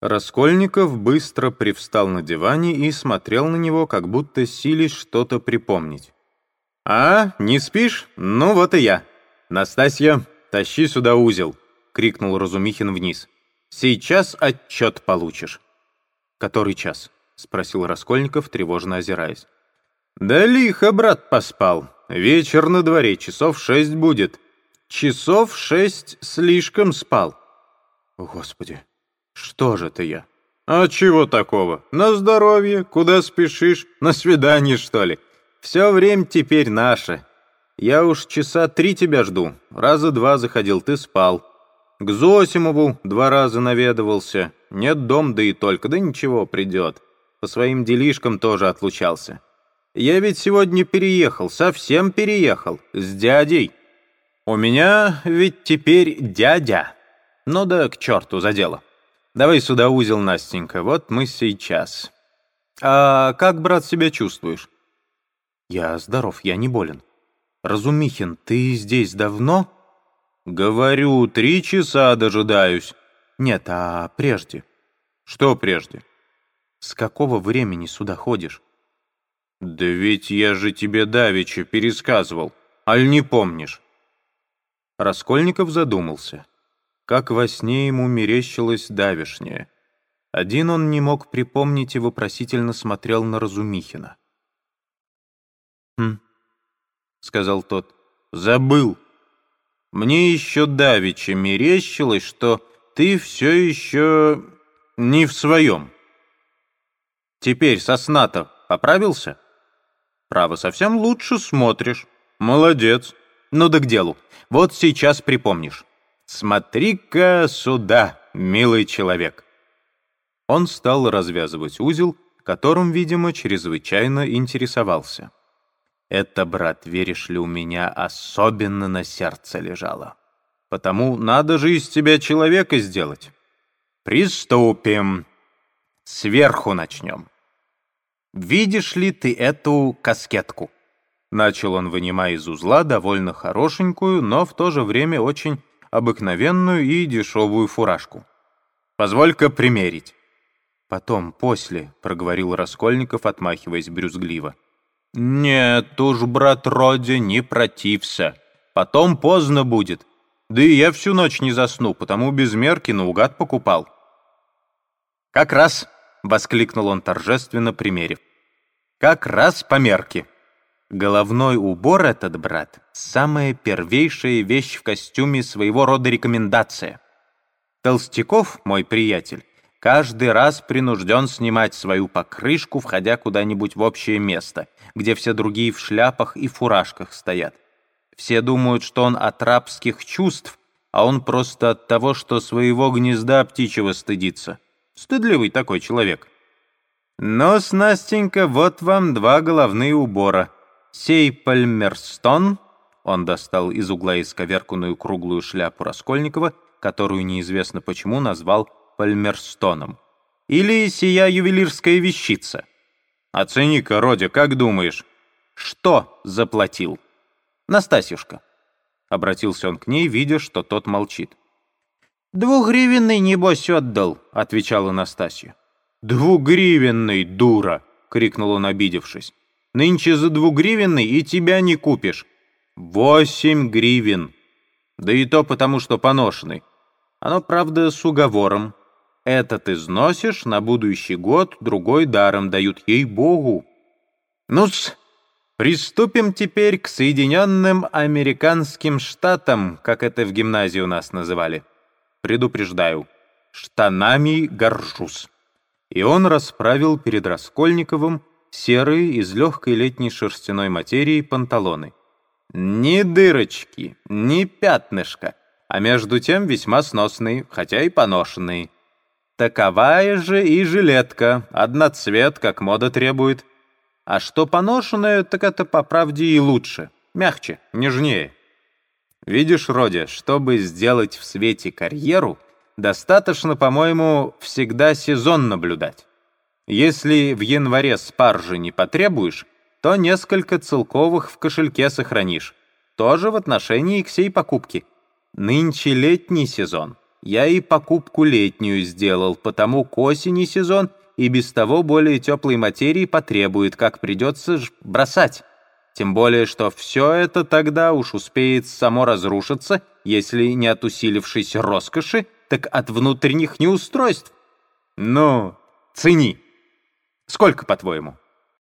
Раскольников быстро привстал на диване и смотрел на него, как будто сились что-то припомнить. «А, не спишь? Ну вот и я. Настасья, тащи сюда узел», — крикнул Разумихин вниз. «Сейчас отчет получишь». «Который час?» — спросил Раскольников, тревожно озираясь. «Да лихо, брат, поспал. Вечер на дворе, часов шесть будет. Часов шесть слишком спал». «Господи, что же это я?» «А чего такого? На здоровье, куда спешишь? На свидание, что ли? Все время теперь наше. Я уж часа три тебя жду. Раза два заходил, ты спал. К Зосимову два раза наведывался. Нет дом, да и только, да ничего, придет. По своим делишкам тоже отлучался. Я ведь сегодня переехал, совсем переехал, с дядей. У меня ведь теперь дядя. Ну да к черту за дело. Давай сюда узел, Настенька, вот мы сейчас. А как, брат, себя чувствуешь? Я здоров, я не болен. Разумихин, ты здесь давно? Говорю, три часа дожидаюсь. Нет, а прежде? Что прежде? С какого времени сюда ходишь? Да ведь я же тебе давеча пересказывал, аль не помнишь? Раскольников задумался. Как во сне ему мерещилось давишнее. Один он не мог припомнить и вопросительно смотрел на Разумихина. «Хм», — сказал тот, — «забыл. Мне еще давеча мерещилось, что ты все еще не в своем. Теперь соснато поправился? Право, совсем лучше смотришь. Молодец. Ну да к делу. Вот сейчас припомнишь. «Смотри-ка сюда, милый человек!» Он стал развязывать узел, которым, видимо, чрезвычайно интересовался. «Это, брат, веришь ли, у меня особенно на сердце лежало. Потому надо же из тебя человека сделать. Приступим. Сверху начнем. Видишь ли ты эту каскетку?» Начал он, вынимая из узла довольно хорошенькую, но в то же время очень обыкновенную и дешевую фуражку. «Позволь-ка примерить». «Потом, после», — проговорил Раскольников, отмахиваясь брюзгливо. «Нет уж, брат Роди, не протився. Потом поздно будет. Да и я всю ночь не засну, потому без мерки наугад покупал». «Как раз», — воскликнул он торжественно, примерив. «Как раз по мерке». Головной убор этот, брат, самая первейшая вещь в костюме своего рода рекомендация. Толстяков, мой приятель, каждый раз принужден снимать свою покрышку, входя куда-нибудь в общее место, где все другие в шляпах и фуражках стоят. Все думают, что он от рабских чувств, а он просто от того, что своего гнезда птичьего стыдится. Стыдливый такой человек. Но, Настенька, вот вам два головные убора — Сей Пальмерстон, он достал из угла исковерканную круглую шляпу Раскольникова, которую неизвестно почему назвал Пальмерстоном. Или сия ювелирская вещица. Оцени-ка, Родя, как думаешь, что заплатил? Настасюшка. Обратился он к ней, видя, что тот молчит. «Двугривенный, небось, отдал», — отвечала Настасья. «Двугривенный, дура!» — крикнул он, обидевшись. Нынче за двугривенный и тебя не купишь. Восемь гривен. Да и то потому, что поношенный. Оно, правда, с уговором. Этот износишь, на будущий год другой даром дают ей-богу. Ну-с, приступим теперь к Соединенным Американским Штатам, как это в гимназии у нас называли. Предупреждаю, штанами горжусь. И он расправил перед Раскольниковым серые из легкой летней шерстяной материи панталоны. Ни дырочки, ни пятнышка, а между тем весьма сносные, хотя и поношенные. Таковая же и жилетка, одноцвет, как мода требует. А что поношенное, так это по правде и лучше, мягче, нежнее. Видишь, Родя, чтобы сделать в свете карьеру, достаточно, по-моему, всегда сезон наблюдать. Если в январе спаржи не потребуешь, то несколько целковых в кошельке сохранишь. Тоже в отношении к сей покупке. Нынче летний сезон. я и покупку летнюю сделал, потому к осени сезон и без того более теплой материи потребует, как придется ж бросать. Тем более, что все это тогда уж успеет само разрушиться, если не от усилившейся роскоши, так от внутренних неустройств. Ну, цени. Сколько, по-твоему?